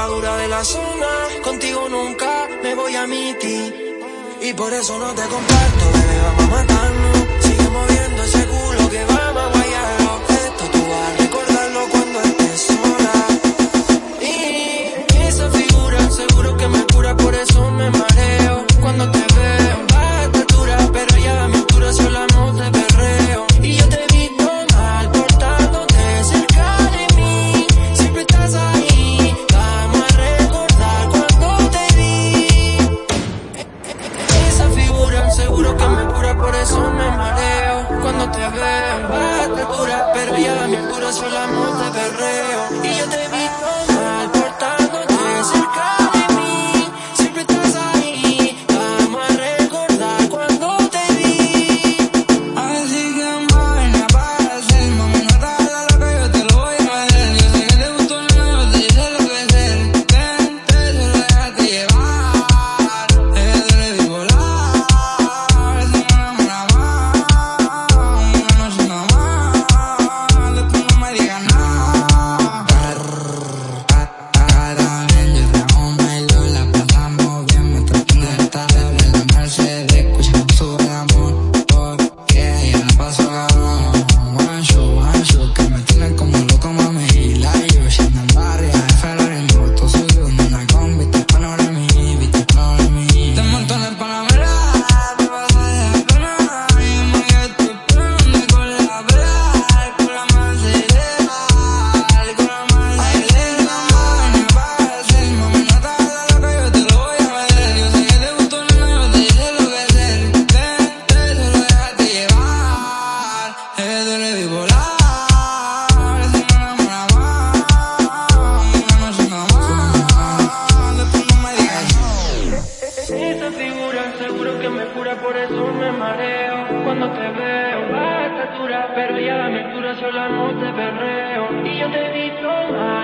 la dura de la zona. Contigo nunca me voy a miti. Y por eso no te comparto, bebé, vamos perreo. Me cura, por eso me mareo. Cuando te veo a estatura, perdida la altura, sola no te perreo. Y yo te he visto.